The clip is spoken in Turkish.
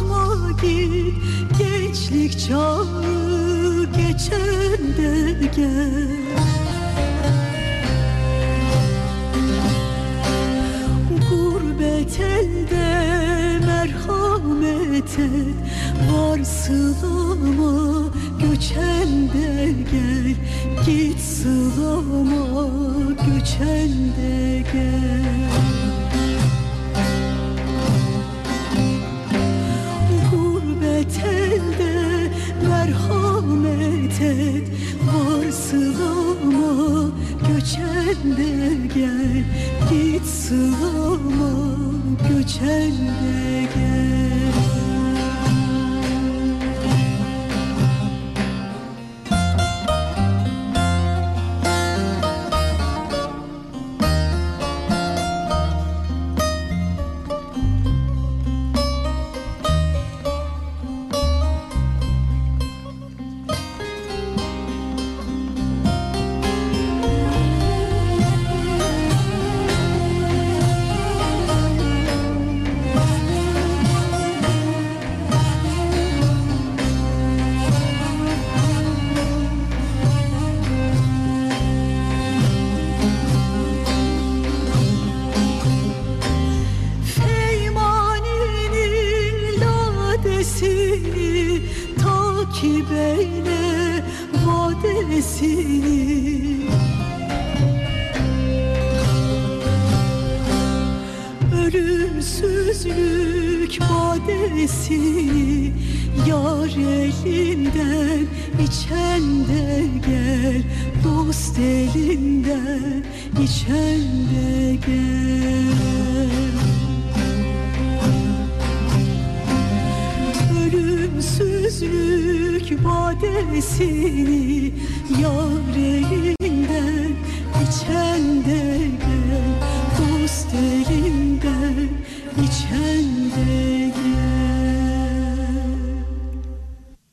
Unutma git gençlik çağı geçen de gel. Gurbet elde merhamet et Varsın ama göçen de gel. Git sılama göçen de gel. Göçen de gel Git sılama göçen de gel ladesini takip eyle vadesini. Ölümsüzlük badesini Yar elinden içen de gel Dost elinden içen de gel Badesini Yar elinden içen de gel Dost elinden içen de